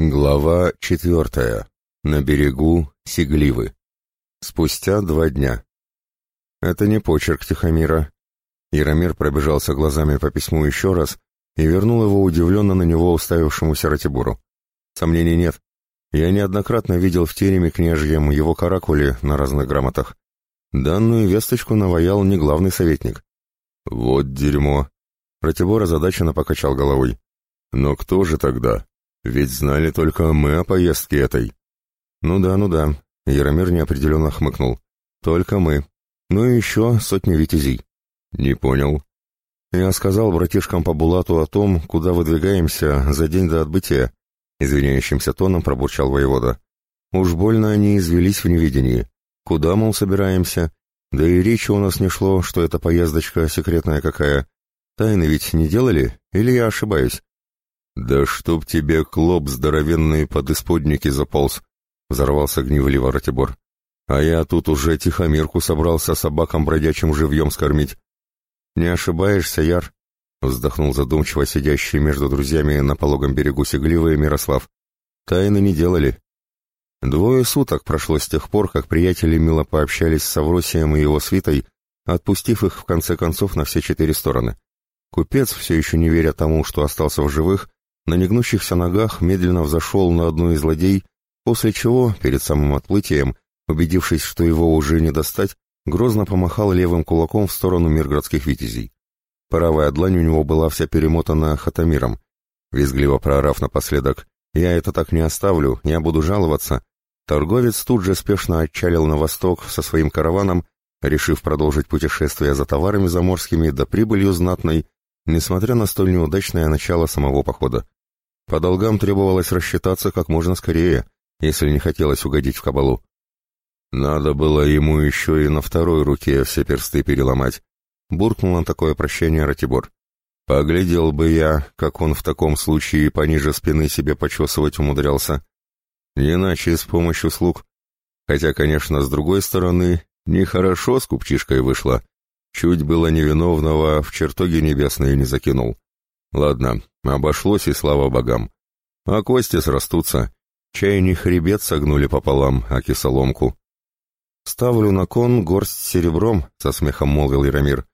Глава четвертая. На берегу Сигливы. Спустя два дня. Это не почерк Тихомира. Яромир пробежался глазами по письму еще раз и вернул его удивленно на него уставившемуся Ратибору. Сомнений нет. Я неоднократно видел в тереме княжьем его каракули на разных грамотах. Данную весточку наваял не главный советник. Вот дерьмо. Ратибор озадаченно покачал головой. Но кто же тогда? Ведь знали только мы о поездке этой. Ну да, ну да. Яромир неопределенно хмыкнул. Только мы. Ну и еще сотни витязей. Не понял. Я сказал братишкам по Булату о том, куда выдвигаемся за день до отбытия. Извиняющимся тоном пробурчал воевода. Уж больно они извелись в неведении. Куда, мол, собираемся? Да и речи у нас не шло, что эта поездочка секретная какая. Тайны ведь не делали? Или я ошибаюсь? «Да чтоб тебе клоп здоровенный под исподники заполз!» — взорвался гневливо Ратибор. «А я тут уже тихомирку собрался собакам бродячим живьем скормить». «Не ошибаешься, Яр», — вздохнул задумчиво сидящий между друзьями на пологом берегу Сигливый Мирослав. «Тайны не делали». Двое суток прошло с тех пор, как приятели мило пообщались с Савросием и его свитой, отпустив их в конце концов на все четыре стороны. Купец, все еще не веря тому, что остался в живых, на негнущихся ногах медленно взошел на одну из ладей, после чего, перед самым отплытием, убедившись, что его уже не достать, грозно помахал левым кулаком в сторону миргородских витязей. Правая длань у него была вся перемотана хатамиром. Визгливо проорав напоследок «Я это так не оставлю, я буду жаловаться», торговец тут же спешно отчалил на восток со своим караваном, решив продолжить путешествие за товарами заморскими до прибылью знатной, несмотря на столь неудачное начало самого похода. По долгам требовалось рассчитаться как можно скорее, если не хотелось угодить в кабалу. Надо было ему еще и на второй руке все персты переломать. Буркнул на такое прощение Ратибор. Поглядел бы я, как он в таком случае пониже спины себе почесывать умудрялся. Иначе с помощью слуг. Хотя, конечно, с другой стороны, нехорошо с купчишкой вышло. Чуть было невиновного в чертоги небесные не закинул. Ладно, обошлось и слава богам. А кости срастутся. Чай не хребет согнули пополам, а кисоломку. «Ставлю на кон горсть серебром», — со смехом молвил Яромир,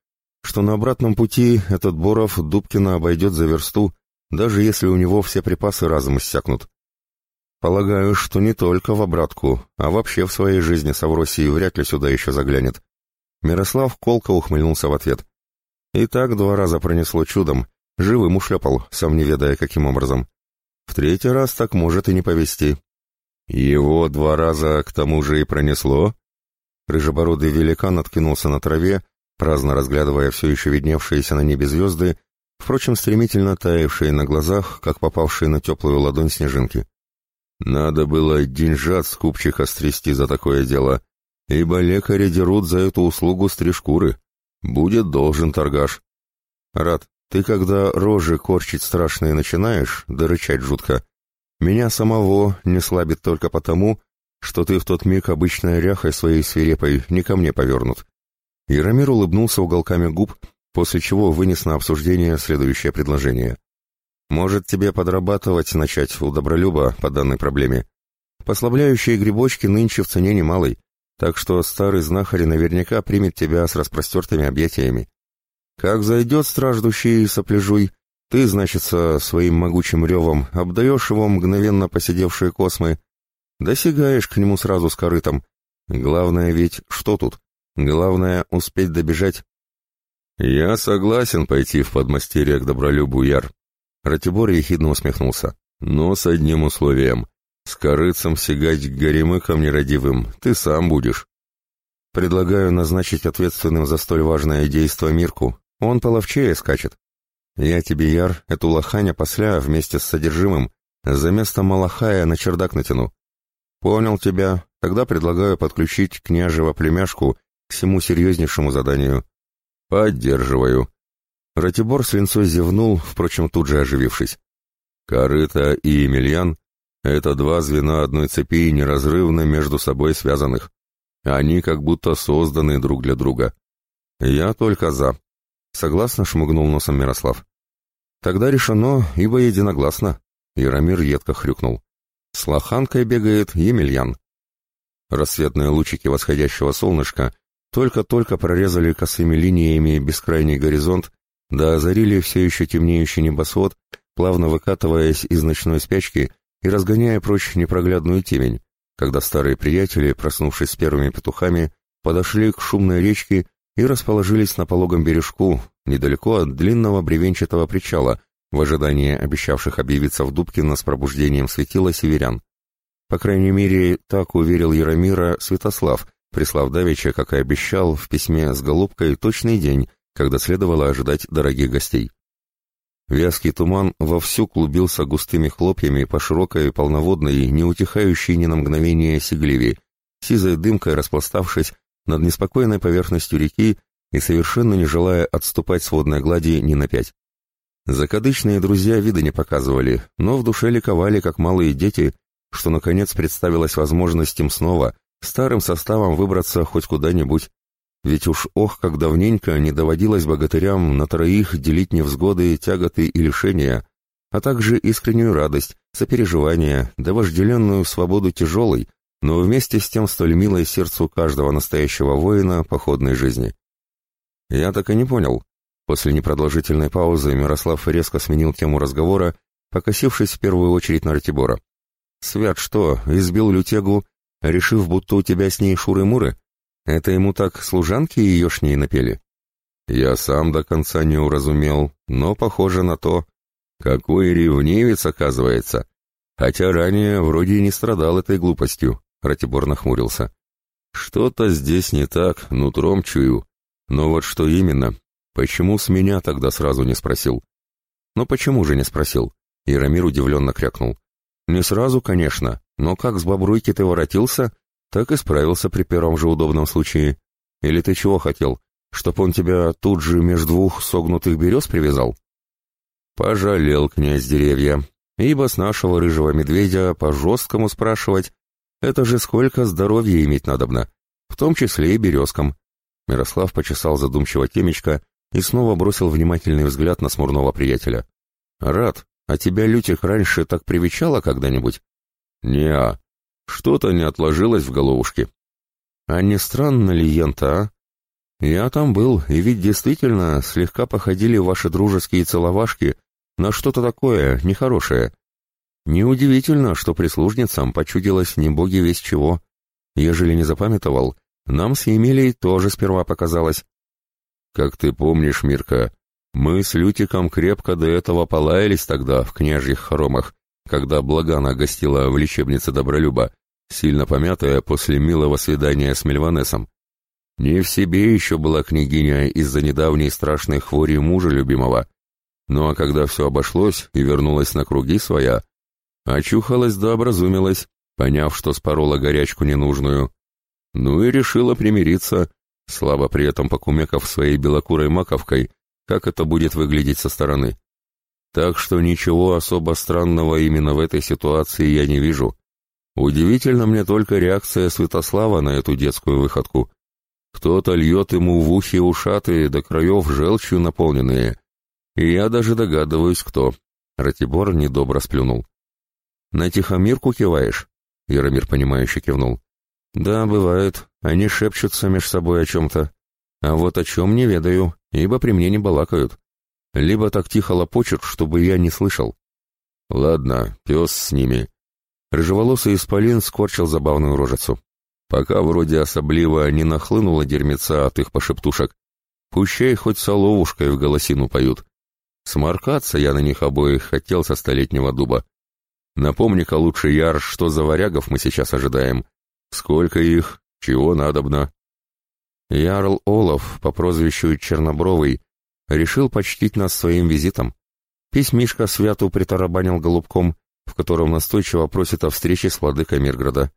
«что на обратном пути этот Боров Дубкина обойдет за версту, даже если у него все припасы разом иссякнут. Полагаю, что не только в обратку, а вообще в своей жизни Савросий вряд ли сюда еще заглянет». Мирослав колко ухмыльнулся в ответ. И так два раза пронесло чудом, Живым ушлепал, сам не ведая, каким образом. В третий раз так может и не повезти. Его два раза к тому же и пронесло. Рыжебородый великан откинулся на траве, праздно разглядывая все еще видневшиеся на небе звезды, впрочем, стремительно таявшие на глазах, как попавшие на теплую ладонь снежинки. Надо было деньжат скупчиха стрясти за такое дело, ибо лекари дерут за эту услугу с три шкуры. Будет должен торгаш. Рад, ты когда рожи корчить страшные начинаешь, да рычать жутко, меня самого не слабит только потому, что ты в тот миг обычной ряхой своей свирепой не ко мне повернут. Яромир улыбнулся уголками губ, после чего вынес на обсуждение следующее предложение. «Может, тебе подрабатывать начать у Добролюба по данной проблеме? Послабляющие грибочки нынче в цене немалой, так что старый знахарь наверняка примет тебя с распростертыми объятиями. Как зайдет страждущий сопляжуй, ты, значится, своим могучим ревом обдаешь его мгновенно посидевшие космы, досягаешь к нему сразу с корытом. Главное ведь, что тут? Главное — успеть добежать. «Я согласен пойти в подмастерье к Добролюбу, Яр». Ратибор ехидно усмехнулся. «Но с одним условием. С корыцем сигать к горемыкам нерадивым ты сам будешь». «Предлагаю назначить ответственным за столь важное действо Мирку, он половчее скачет. Я тебе, Яр, эту лоханя посля вместе с содержимым за место Малахая на чердак натяну. Понял тебя. Тогда предлагаю подключить княжего племяшку к всему серьезнейшему заданию. Поддерживаю. Ратибор с линцой зевнул, впрочем, тут же оживившись. Корыто и Емельян — это два звена одной цепи, неразрывно между собой связанных. Они как будто созданы друг для друга. Я только за. Согласно шмыгнул носом Мирослав. Тогда решено, ибо единогласно. Яромир едко хрюкнул. С лоханкой бегает Емельян. Рассветные лучики восходящего солнышка только-только прорезали косыми линиями бескрайний горизонт, да озарили все еще темнеющий небосвод, плавно выкатываясь из ночной спячки и разгоняя прочь непроглядную темень, когда старые приятели, проснувшись с первыми петухами, подошли к шумной речке и расположились на пологом бережку, недалеко от длинного бревенчатого причала, в ожидании обещавших объявиться в Дубкино с пробуждением светила северян. По крайней мере, так уверил Яромира Святослав, прислав Давича, как и обещал, в письме с голубкой точный день, когда следовало ожидать дорогих гостей. Вязкий туман вовсю клубился густыми хлопьями по широкой, полноводной, не утихающей ни на мгновение сигливе, сизой дымкой распластавшись над неспокойной поверхностью реки и совершенно не желая отступать с водной глади ни на пять. Закадычные друзья вида не показывали, но в душе ликовали, как малые дети, что наконец представилась возможность им снова, старым составом выбраться хоть куда-нибудь. Ведь уж ох, как давненько не доводилось богатырям на троих делить невзгоды, тяготы и лишения, а также искреннюю радость, сопереживание, да вожделенную свободу тяжелой, но вместе с тем столь милой сердцу каждого настоящего воина походной жизни. Я так и не понял. После непродолжительной паузы Мирослав резко сменил тему разговора, покосившись в первую очередь на Ратибора. «Свят что, избил лютегу, решив, будто у тебя с ней шуры-муры? Это ему так служанки ее шней напели?» «Я сам до конца не уразумел, но похоже на то. Какой ревнивец, оказывается. Хотя ранее вроде и не страдал этой глупостью. Ратибор нахмурился. «Что-то здесь не так, нутром чую. Но вот что именно? Почему с меня тогда сразу не спросил?» «Ну почему же не спросил?» Яромир удивленно крякнул. «Не сразу, конечно, но как с бобруйки ты воротился, так и справился при первом же удобном случае. Или ты чего хотел, чтоб он тебя тут же между двух согнутых берез привязал?» Пожалел князь деревья, ибо с нашего рыжего медведя по-жесткому спрашивать это же сколько здоровья иметь надобно, в том числе и березкам. Мирослав почесал задумчиво темечко и снова бросил внимательный взгляд на смурного приятеля. «Рад, а тебя, Лютик, раньше так привечала когда-нибудь?» «Не-а, что-то не отложилось в головушке». «А не странно ли, Ента, а? Я там был, и ведь действительно слегка походили ваши дружеские целовашки на что-то такое нехорошее. Неудивительно, что прислужницам почудилось не боги весь чего. Ежели не запамятовал, нам с Емелей тоже сперва показалось. Как ты помнишь, Мирка, мы с Лютиком крепко до этого полаялись тогда в княжьих хоромах, когда Благана гостила в лечебнице Добролюба, сильно помятая после милого свидания с Мельванесом. Не в себе еще была княгиня из-за недавней страшной хвори мужа любимого. Ну а когда все обошлось и вернулась на круги своя, Очухалась да образумилась, поняв, что спорола горячку ненужную. Ну и решила примириться, слабо при этом покумекав своей белокурой маковкой, как это будет выглядеть со стороны. Так что ничего особо странного именно в этой ситуации я не вижу. Удивительно мне только реакция Святослава на эту детскую выходку. Кто-то льет ему в ухи ушаты до краев желчью наполненные. И я даже догадываюсь, кто. Ратибор недобро сплюнул. «На тихомирку киваешь?» Яромир, понимающе кивнул. «Да, бывает. Они шепчутся меж собой о чем-то. А вот о чем не ведаю, ибо при мне не балакают. Либо так тихо лопочут, чтобы я не слышал». «Ладно, пес с ними». Рыжеволосый исполин скорчил забавную рожицу. Пока вроде особливо не нахлынула дерьмеца от их пошептушек, пущай хоть соловушкой в голосину поют. Сморкаться я на них обоих хотел со столетнего дуба. Напомни-ка лучше, Яр, что за варягов мы сейчас ожидаем. Сколько их? Чего надобно?» Ярл Олаф по прозвищу Чернобровый решил почтить нас своим визитом. Письмишка святу притарабанил голубком, в котором настойчиво просит о встрече с владыкой Мирграда.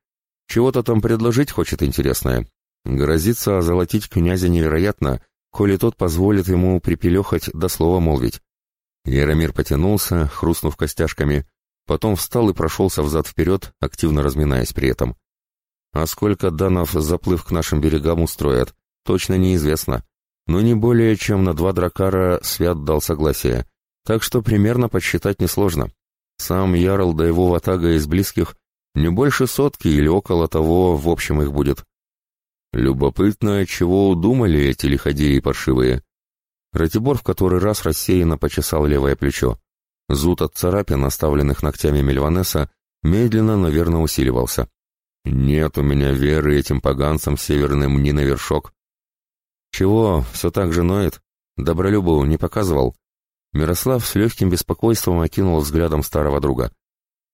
Чего-то там предложить хочет интересное. Грозится озолотить князя невероятно, коли тот позволит ему припелехать до слова молвить. Яромир потянулся, хрустнув костяшками, Потом встал и прошелся взад-вперед, активно разминаясь при этом. А сколько данов заплыв к нашим берегам устроят, точно неизвестно. Но не более чем на два дракара Свят дал согласие, так что примерно подсчитать несложно. Сам Ярл до его ватага из близких Не больше сотки или около того, в общем их будет. Любопытно, чего удумали эти лиходеи паршивые. Ратибор в который раз рассеянно почесал левое плечо. Зуд от царапин, оставленных ногтями Мельванеса, медленно, наверное, усиливался. Нет у меня веры этим поганцам северным ни на вершок. Чего, все так же ноет? Добролюбу не показывал? Мирослав с легким беспокойством окинул взглядом старого друга.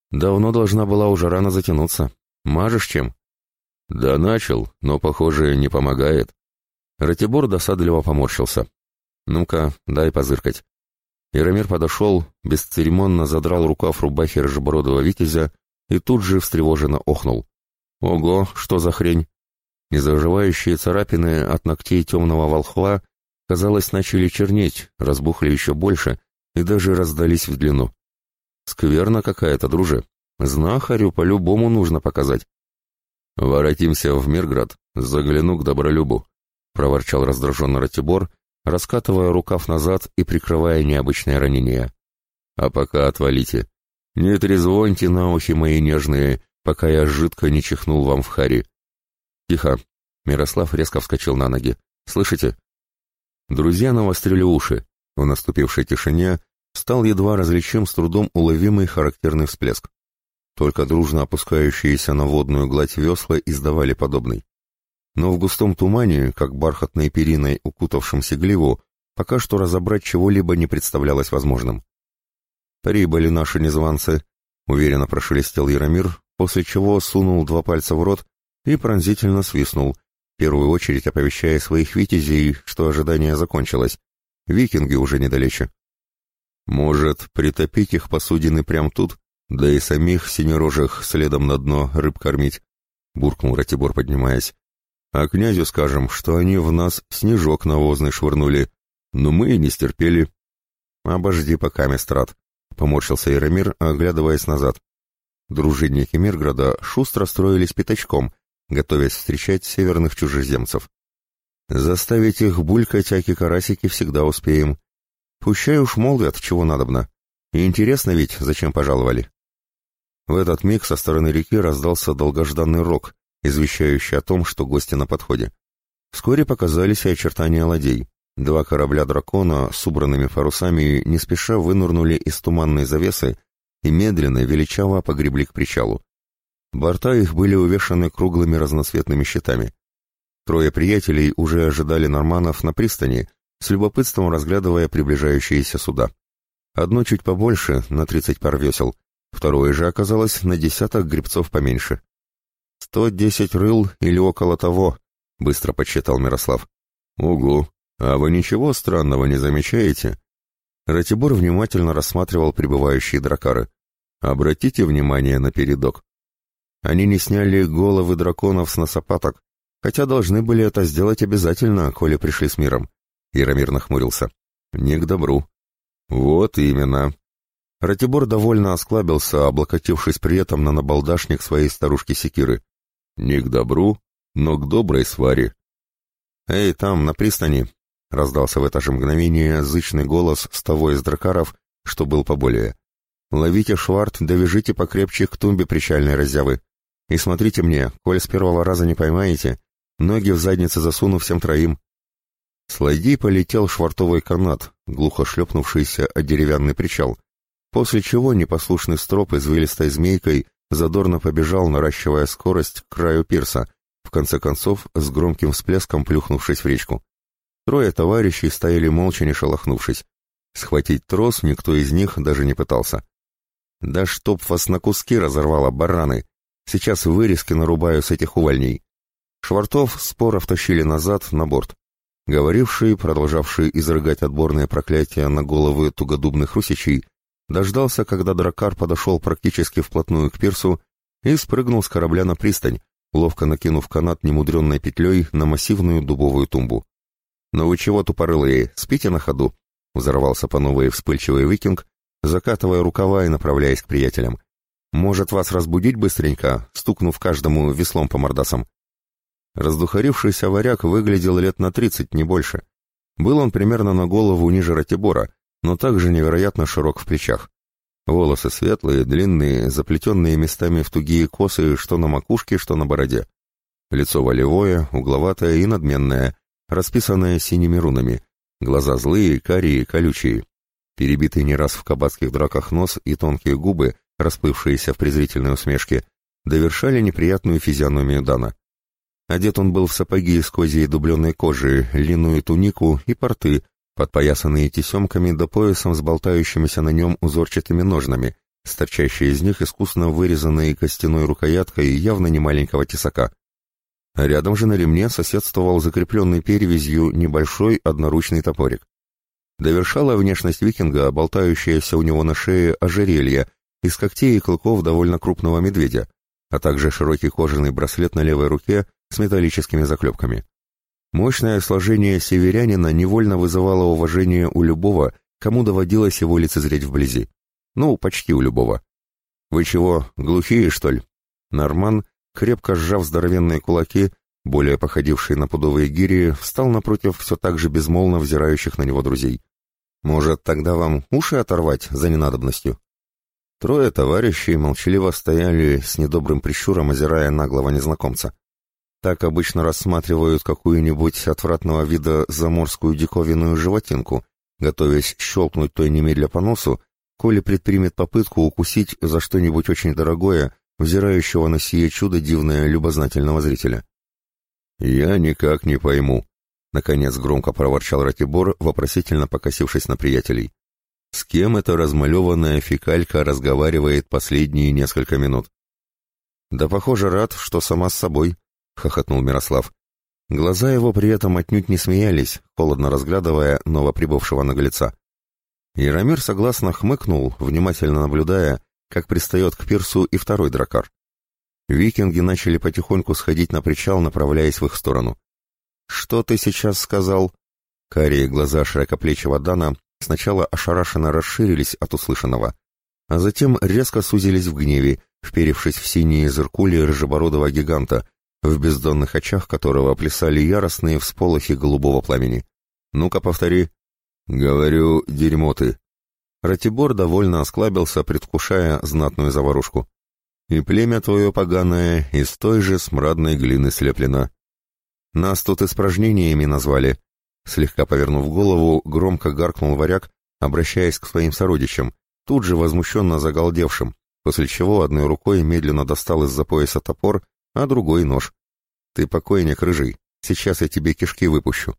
Давно должна была уже рано затянуться. Мажешь чем? Да начал, но, похоже, не помогает. Ратибор досадливо поморщился. Ну-ка, дай позыркать. Яромир подошел, бесцеремонно задрал рукав рубахи рыжебородого витязя и тут же встревоженно охнул. Ого, что за хрень! Незаживающие царапины от ногтей темного волхва, казалось, начали чернеть, разбухли еще больше и даже раздались в длину. Скверно какая-то, друже. Знахарю по-любому нужно показать. «Воротимся в Мирград, загляну к Добролюбу», — проворчал раздраженно Ратибор, раскатывая рукав назад и прикрывая необычное ранение. «А пока отвалите. Не трезвоньте на ухи мои нежные, пока я жидко не чихнул вам в хари». «Тихо!» — Мирослав резко вскочил на ноги. «Слышите?» Друзья навострили уши. В наступившей тишине стал едва различим с трудом уловимый характерный всплеск. Только дружно опускающиеся на водную гладь весла издавали подобный но в густом тумане, как бархатной периной, укутавшемся гливу, пока что разобрать чего-либо не представлялось возможным. «Прибыли наши незванцы», — уверенно прошелестел Яромир, после чего сунул два пальца в рот и пронзительно свистнул, в первую очередь оповещая своих витязей, что ожидание закончилось. Викинги уже недалече. «Может, притопить их посудины прямо тут, да и самих синерожих следом на дно рыб кормить?» — буркнул Ратибор, поднимаясь. А князю скажем, что они в нас снежок навозный швырнули, но мы и не стерпели. Обожди пока, Местрат, — поморщился Яромир, оглядываясь назад. Дружинники Мирграда шустро строились пятачком, готовясь встречать северных чужеземцев. Заставить их булькать аки-карасики всегда успеем. Пущай уж молвят, чего надобно. Интересно ведь, зачем пожаловали. В этот миг со стороны реки раздался долгожданный рок, извещающий о том, что гости на подходе. Вскоре показались и очертания ладей. Два корабля дракона с убранными парусами не спеша вынырнули из туманной завесы и медленно, величаво погребли к причалу. Борта их были увешаны круглыми разноцветными щитами. Трое приятелей уже ожидали норманов на пристани, с любопытством разглядывая приближающиеся суда. Одно чуть побольше, на тридцать пар весел, второе же оказалось на десяток гребцов поменьше. «Сто десять рыл или около того», — быстро подсчитал Мирослав. «Угу. А вы ничего странного не замечаете?» Ратибор внимательно рассматривал прибывающие дракары. «Обратите внимание на передок. Они не сняли головы драконов с носопаток, хотя должны были это сделать обязательно, коли пришли с миром». Яромир нахмурился. «Не к добру». «Вот именно». Ратибор довольно осклабился, облокотившись при этом на набалдашник своей старушки Секиры. Не к добру, но к доброй сваре. «Эй, там, на пристани!» — раздался в это же мгновение зычный голос с того из дракаров, что был поболее. «Ловите шварт, довяжите покрепче к тумбе причальной раззявы. И смотрите мне, коль с первого раза не поймаете, ноги в заднице засуну всем троим». С полетел швартовый канат, глухо шлепнувшийся о деревянный причал, после чего непослушный строп извилистой змейкой задорно побежал, наращивая скорость к краю пирса, в конце концов с громким всплеском плюхнувшись в речку. Трое товарищей стояли молча, не шелохнувшись. Схватить трос никто из них даже не пытался. «Да чтоб вас на куски разорвало, бараны! Сейчас вырезки нарубаю с этих увольней!» Швартов споро втащили назад на борт. Говоривший, продолжавший изрыгать отборные проклятия на головы тугодубных русичей, дождался, когда дракар подошел практически вплотную к пирсу и спрыгнул с корабля на пристань, ловко накинув канат немудренной петлей на массивную дубовую тумбу. «Ну вы чего, тупорылые, спите на ходу?» — взорвался по новой вспыльчивый викинг, закатывая рукава и направляясь к приятелям. «Может вас разбудить быстренько, стукнув каждому веслом по мордасам?» Раздухарившийся варяг выглядел лет на тридцать, не больше. Был он примерно на голову ниже Ратибора, но также невероятно широк в плечах. Волосы светлые, длинные, заплетенные местами в тугие косы, что на макушке, что на бороде. Лицо волевое, угловатое и надменное, расписанное синими рунами. Глаза злые, карие, колючие. Перебитый не раз в кабацких драках нос и тонкие губы, расплывшиеся в презрительной усмешке, довершали неприятную физиономию Дана. Одет он был в сапоги из козьей дубленной кожи, льняную тунику и порты, подпоясанные тесемками до поясом с болтающимися на нем узорчатыми ножнами, торчащие из них искусно вырезанные костяной рукояткой явно не маленького тесака. А рядом же на ремне соседствовал закрепленный перевязью небольшой одноручный топорик. Довершала внешность викинга болтающаяся у него на шее ожерелье из когтей и клыков довольно крупного медведя, а также широкий кожаный браслет на левой руке с металлическими заклепками. Мощное сложение северянина невольно вызывало уважение у любого, кому доводилось его лицезреть вблизи. Ну, почти у любого. «Вы чего, глухие, что ли?» Норман, крепко сжав здоровенные кулаки, более походивший на пудовые гири, встал напротив все так же безмолвно взирающих на него друзей. «Может, тогда вам уши оторвать за ненадобностью?» Трое товарищей молчаливо стояли с недобрым прищуром, озирая наглого незнакомца. Так обычно рассматривают какую-нибудь отвратного вида заморскую диковинную животинку, готовясь щелкнуть той немедля по носу, коли предпримет попытку укусить за что-нибудь очень дорогое, взирающего на сие чудо дивное любознательного зрителя. «Я никак не пойму», — наконец громко проворчал Ратибор, вопросительно покосившись на приятелей. «С кем эта размалеванная фекалька разговаривает последние несколько минут?» «Да, похоже, рад, что сама с собой», — хохотнул Мирослав. Глаза его при этом отнюдь не смеялись, холодно разглядывая новоприбывшего наглеца. Яромир согласно хмыкнул, внимательно наблюдая, как пристает к пирсу и второй дракар. Викинги начали потихоньку сходить на причал, направляясь в их сторону. «Что ты сейчас сказал?» Карие глаза широкоплечего Дана сначала ошарашенно расширились от услышанного, а затем резко сузились в гневе, вперевшись в синие зыркули рыжебородого гиганта, в бездонных очах которого плясали яростные всполохи голубого пламени. «Ну-ка, повтори». «Говорю, дерьмо ты». Ратибор довольно осклабился, предвкушая знатную заварушку. «И племя твое поганое из той же смрадной глины слеплено. Нас тут испражнениями назвали». Слегка повернув голову, громко гаркнул варяг, обращаясь к своим сородичам, тут же возмущенно загалдевшим, после чего одной рукой медленно достал из-за пояса топор а другой нож. Ты покойник, рыжий, сейчас я тебе кишки выпущу.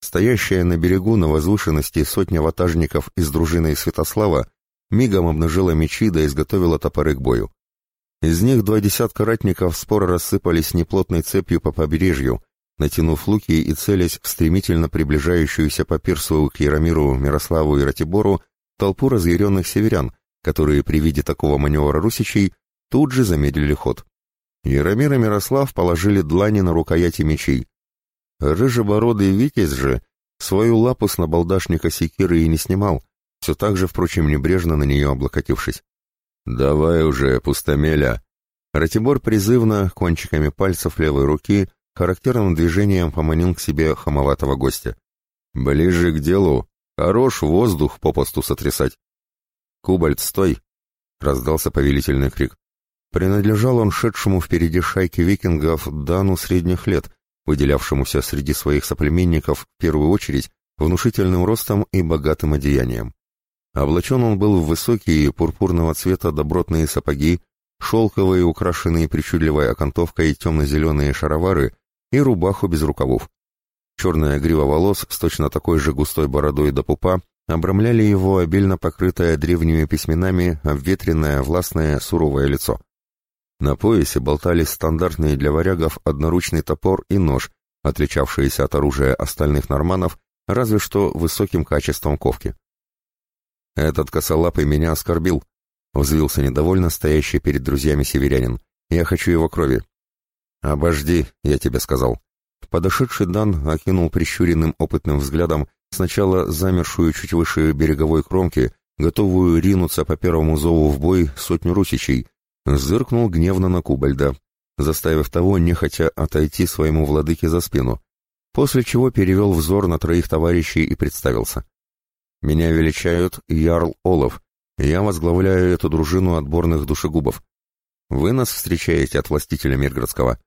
Стоящая на берегу на возвышенности сотня ватажников из дружины Святослава мигом обнажила мечи да изготовила топоры к бою. Из них два десятка ратников споро рассыпались неплотной цепью по побережью, натянув луки и целясь в стремительно приближающуюся по пирсу к Яромиру, Мирославу и Ратибору толпу разъяренных северян, которые при виде такого маневра русичей тут же замедлили ход. Яромир и Мирослав положили длани на рукояти мечей. Рыжебородый Витязь же свою лапу с набалдашника секиры и не снимал, все так же, впрочем, небрежно на нее облокотившись. «Давай уже, пустомеля!» Ратибор призывно, кончиками пальцев левой руки, характерным движением поманил к себе хамоватого гостя. «Ближе к делу! Хорош воздух попосту сотрясать!» «Кубальт, стой!» — раздался повелительный крик. Принадлежал он шедшему впереди шайки викингов Дану средних лет, выделявшемуся среди своих соплеменников в первую очередь внушительным ростом и богатым одеянием. Облачен он был в высокие пурпурного цвета добротные сапоги, шелковые, украшенные причудливой окантовкой темно-зеленые шаровары и рубаху без рукавов. Черная грива волос с точно такой же густой бородой до пупа обрамляли его обильно покрытое древними письменами обветренное, властное, суровое лицо. На поясе болтались стандартные для варягов одноручный топор и нож, отличавшиеся от оружия остальных норманов разве что высоким качеством ковки. «Этот косолапый меня оскорбил», — взвился недовольно стоящий перед друзьями северянин. «Я хочу его крови». «Обожди», — я тебе сказал. Подошедший Дан окинул прищуренным опытным взглядом сначала замершую чуть выше береговой кромки, готовую ринуться по первому зову в бой сотню русичей, зыркнул гневно на Кубальда, заставив того нехотя отойти своему владыке за спину, после чего перевел взор на троих товарищей и представился. «Меня величают Ярл Олов, Я возглавляю эту дружину отборных душегубов. Вы нас встречаете от властителя Миргородского.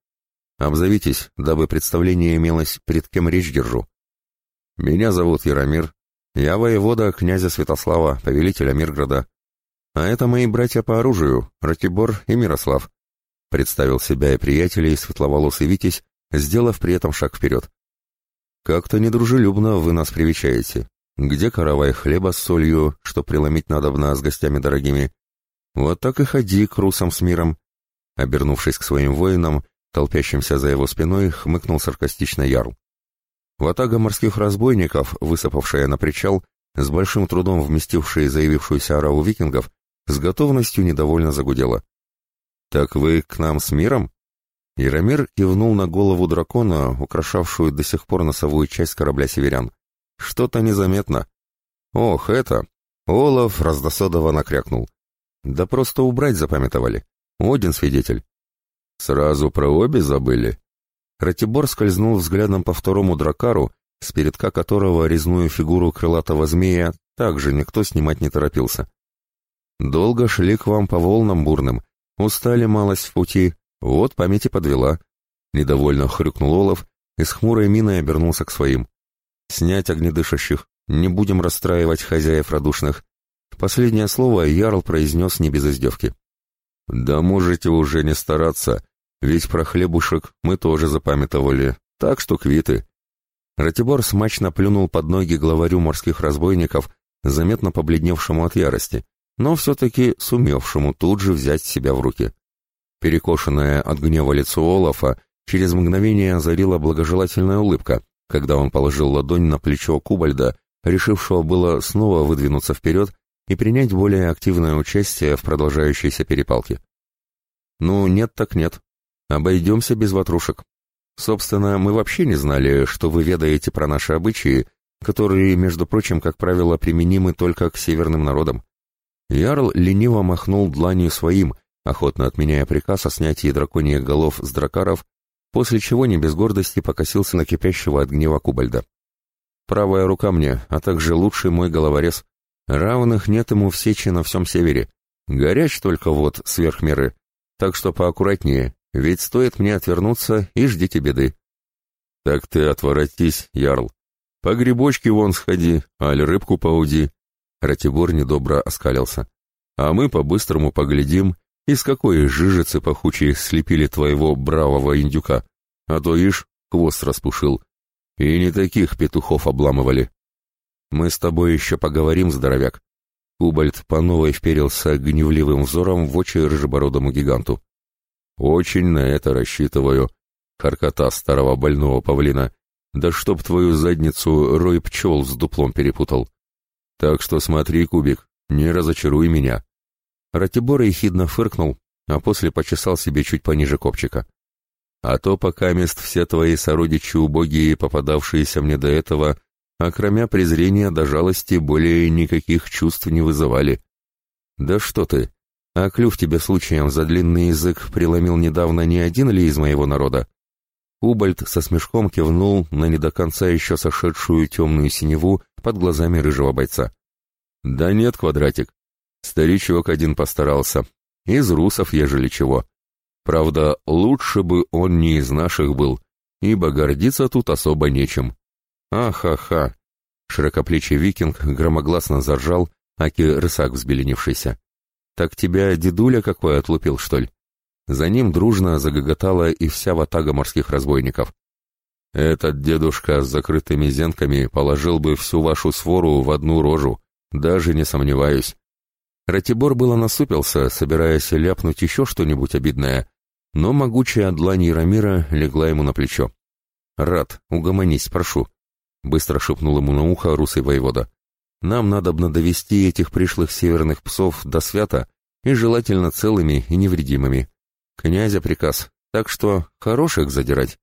Обзовитесь, дабы представление имелось, перед кем речь держу. Меня зовут Яромир. Я воевода князя Святослава, повелителя Мирграда. А это мои братья по оружию, Ратибор и Мирослав. Представил себя и приятелей светловолосый Витязь, сделав при этом шаг вперед. Как-то недружелюбно вы нас привечаете. Где каравай хлеба с солью, что преломить надобно с гостями дорогими? Вот так и ходи к русам с миром. Обернувшись к своим воинам, толпящимся за его спиной, хмыкнул саркастично Ярл. Ватага морских разбойников, высыпавшая на причал, с большим трудом вместившая заявившуюся ораву викингов, с готовностью недовольно загудела. «Так вы к нам с миром?» Яромир кивнул на голову дракона, украшавшую до сих пор носовую часть корабля северян. «Что-то незаметно». «Ох, это...» Олаф раздосадованно крякнул. «Да просто убрать запамятовали. Один свидетель». «Сразу про обе забыли?» Ратибор скользнул взглядом по второму дракару, с передка которого резную фигуру крылатого змея также никто снимать не торопился. «Долго шли к вам по волнам бурным, устали малость в пути, вот памяти подвела». Недовольно хрюкнул Олов и с хмурой миной обернулся к своим. «Снять огнедышащих, не будем расстраивать хозяев радушных». Последнее слово Ярл произнес не без издевки. «Да можете уже не стараться», ведь про хлебушек мы тоже запамятовали, так что квиты. Ратибор смачно плюнул под ноги главарю морских разбойников, заметно побледневшему от ярости, но все-таки сумевшему тут же взять себя в руки. Перекошенное от гнева лицо Олафа через мгновение озарила благожелательная улыбка, когда он положил ладонь на плечо Кубальда, решившего было снова выдвинуться вперед и принять более активное участие в продолжающейся перепалке. «Ну, нет так нет», Обойдемся без ватрушек. Собственно, мы вообще не знали, что вы ведаете про наши обычаи, которые, между прочим, как правило, применимы только к северным народам. Ярл лениво махнул дланью своим, охотно отменяя приказ о снятии драконьих голов с дракаров, после чего не без гордости покосился на кипящего от гнева Кубальда. «Правая рука мне, а также лучший мой головорез. Равных нет ему в сече на всем севере. Горяч только вот, сверх меры. Так что поаккуратнее, ведь стоит мне отвернуться, и ждите беды. Так ты отворотись, ярл. По грибочке вон сходи, аль рыбку поуди. Ратибор недобро оскалился. А мы по-быстрому поглядим, из какой жижицы пахучей слепили твоего бравого индюка. А то, ишь, хвост распушил. И не таких петухов обламывали. Мы с тобой еще поговорим, здоровяк. Кубальт по новой вперился гневливым взором в очи рыжебородому гиганту. Очень на это рассчитываю. Харкота старого больного павлина. Да чтоб твою задницу рой пчел с дуплом перепутал. Так что смотри, Кубик, не разочаруй меня. Ратибор ехидно фыркнул, а после почесал себе чуть пониже копчика. А то пока мест все твои сородичи убогие, попадавшиеся мне до этого, кроме презрения до жалости более никаких чувств не вызывали. Да что ты, а клюв тебе случаем за длинный язык приломил недавно не один ли из моего народа? Убальд со смешком кивнул на не до конца еще сошедшую темную синеву под глазами рыжего бойца. Да нет, квадратик. Старичок один постарался. Из русов, ежели чего. Правда, лучше бы он не из наших был, ибо гордиться тут особо нечем. Ахаха! Широкоплечий викинг громогласно заржал, аки рысак взбеленившийся. «Так тебя дедуля какой отлупил, что ли?» За ним дружно загоготала и вся ватага морских разбойников. «Этот дедушка с закрытыми зенками положил бы всю вашу свору в одну рожу, даже не сомневаюсь». Ратибор было насупился, собираясь ляпнуть еще что-нибудь обидное, но могучая длань Яромира легла ему на плечо. «Рад, угомонись, прошу», — быстро шепнул ему на ухо русый воевода. Нам надо бы довести этих пришлых северных псов до свята и желательно целыми и невредимыми. Князя приказ, так что хороших задирать.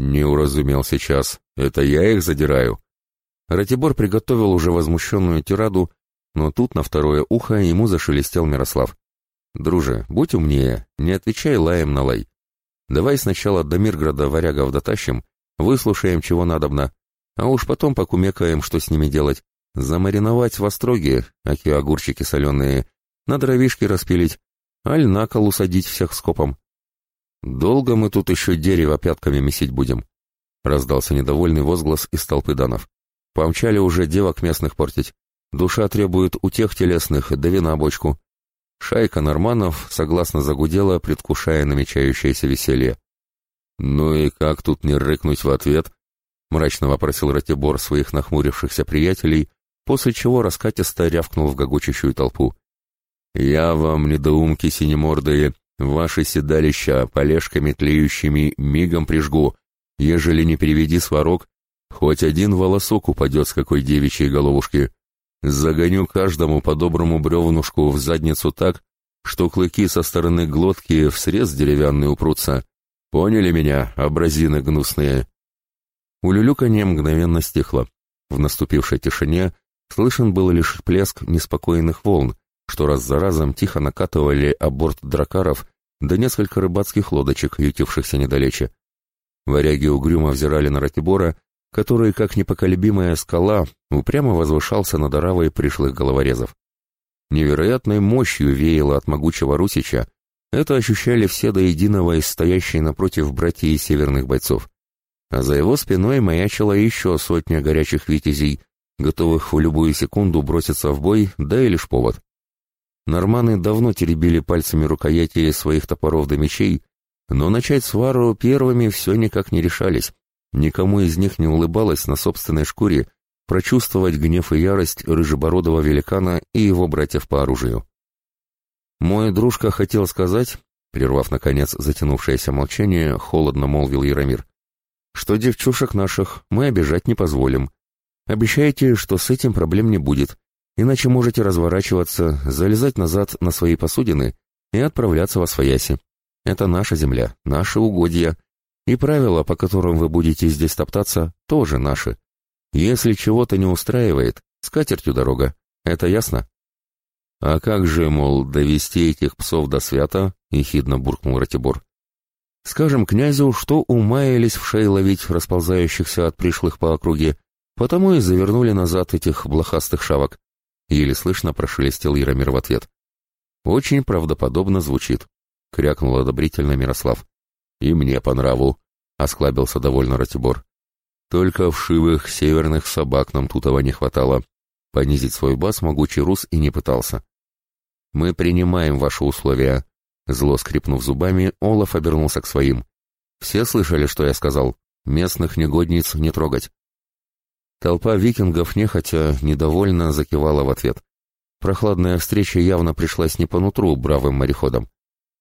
Не уразумел сейчас, это я их задираю. Ратибор приготовил уже возмущенную тираду, но тут на второе ухо ему зашелестел Мирослав. «Друже, будь умнее, не отвечай лаем на лай. Давай сначала до Мирграда варягов дотащим, выслушаем, чего надобно, а уж потом покумекаем, что с ними делать. Замариновать в остроге, аки огурчики соленые, на дровишки распилить, аль на кол усадить всех скопом. Долго мы тут еще дерево пятками месить будем? Раздался недовольный возглас из толпы данов. Помчали уже девок местных портить. Душа требует у тех телесных, да вина бочку. Шайка норманов согласно загудела, предвкушая намечающееся веселье. «Ну и как тут не рыкнуть в ответ?» — мрачно вопросил Ратибор своих нахмурившихся приятелей, после чего раскатисто рявкнул в гогочущую толпу. «Я вам, недоумки синемордые, ваши седалища полежками тлеющими мигом прижгу, ежели не переведи сварок, хоть один волосок упадет с какой девичьей головушки. Загоню каждому по доброму бревнушку в задницу так, что клыки со стороны глотки в срез деревянный упрутся. Поняли меня, образины гнусные?» Улюлюканье мгновенно стихло. В наступившей тишине слышен был лишь плеск неспокойных волн, что раз за разом тихо накатывали о борт дракаров да несколько рыбацких лодочек, ютившихся недалече. Варяги угрюмо взирали на Ратибора, который, как непоколебимая скала, упрямо возвышался над оравой пришлых головорезов. Невероятной мощью веяло от могучего Русича, это ощущали все до единого из стоящей напротив братьев северных бойцов. А за его спиной маячила еще сотня горячих витязей, готовых в любую секунду броситься в бой, да и лишь повод. Норманы давно теребили пальцами рукояти своих топоров до мечей, но начать свару первыми все никак не решались. Никому из них не улыбалось на собственной шкуре прочувствовать гнев и ярость рыжебородого великана и его братьев по оружию. «Мой дружка хотел сказать», прервав, наконец, затянувшееся молчание, холодно молвил Яромир, «что девчушек наших мы обижать не позволим. Обещайте, что с этим проблем не будет, иначе можете разворачиваться, залезать назад на свои посудины и отправляться во свояси. Это наша земля, наши угодья, и правила, по которым вы будете здесь топтаться, тоже наши. Если чего-то не устраивает, скатертью дорога. Это ясно? А как же, мол, довести этих псов до свята? ехидно буркнул Ратибор. Скажем князю, что умаялись в шей ловить расползающихся от пришлых по округе, потому и завернули назад этих блохастых шавок. Еле слышно прошелестел Яромир в ответ. Очень правдоподобно звучит, крякнул одобрительно Мирослав. И мне по нраву, осклабился довольно Ратибор. Только вшивых северных собак нам тутого не хватало. Понизить свой бас могучий рус и не пытался. «Мы принимаем ваши условия», — зло скрипнув зубами, Олаф обернулся к своим. «Все слышали, что я сказал? Местных негодниц не трогать». Толпа викингов нехотя недовольно закивала в ответ. Прохладная встреча явно пришлась не по нутру бравым мореходам.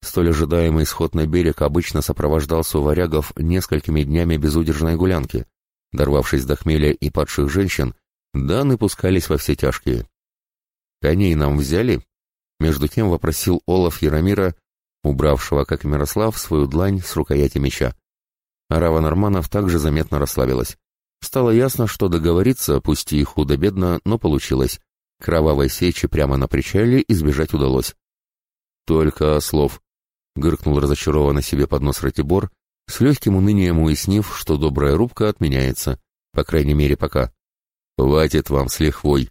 Столь ожидаемый исход на берег обычно сопровождался у варягов несколькими днями безудержной гулянки. Дорвавшись до хмеля и падших женщин, даны пускались во все тяжкие. «Коней нам взяли?» Между тем вопросил Олаф Яромира, убравшего, как и Мирослав, свою длань с рукояти меча. Арава Норманов также заметно расслабилась. Стало ясно, что договориться, пусть и худо-бедно, но получилось. Кровавой сечи прямо на причале избежать удалось. «Только слов», — гыркнул разочарованно себе под нос Ратибор, с легким унынием уяснив, что добрая рубка отменяется, по крайней мере пока. «Хватит вам с лихвой».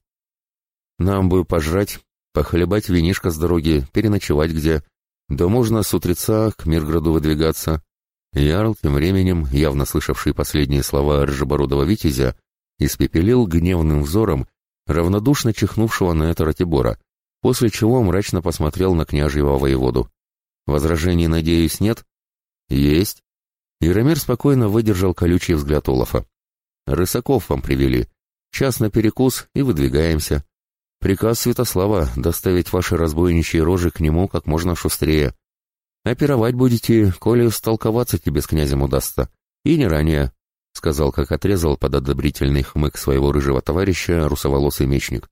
«Нам бы пожрать, похлебать винишко с дороги, переночевать где. Да можно с утреца к Мирграду выдвигаться». Ярл, тем временем, явно слышавший последние слова рыжебородого витязя, испепелил гневным взором равнодушно чихнувшего на это Ратибора, после чего мрачно посмотрел на княжьего воеводу. «Возражений, надеюсь, нет?» «Есть». Яромир спокойно выдержал колючий взгляд Олафа. «Рысаков вам привели. Час на перекус и выдвигаемся. Приказ Святослава — доставить ваши разбойничьи рожи к нему как можно шустрее. Опировать будете, коли столковаться тебе с князем удастся. И не ранее», — сказал, как отрезал под одобрительный хмык своего рыжего товарища русоволосый мечник.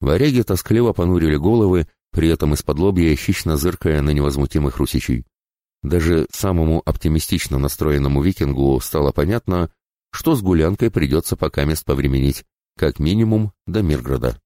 Варяги тоскливо понурили головы, при этом из-под лобья хищно зыркая на невозмутимых русичей. Даже самому оптимистично настроенному викингу стало понятно, что с гулянкой придется пока мест повременить, как минимум до Мирграда.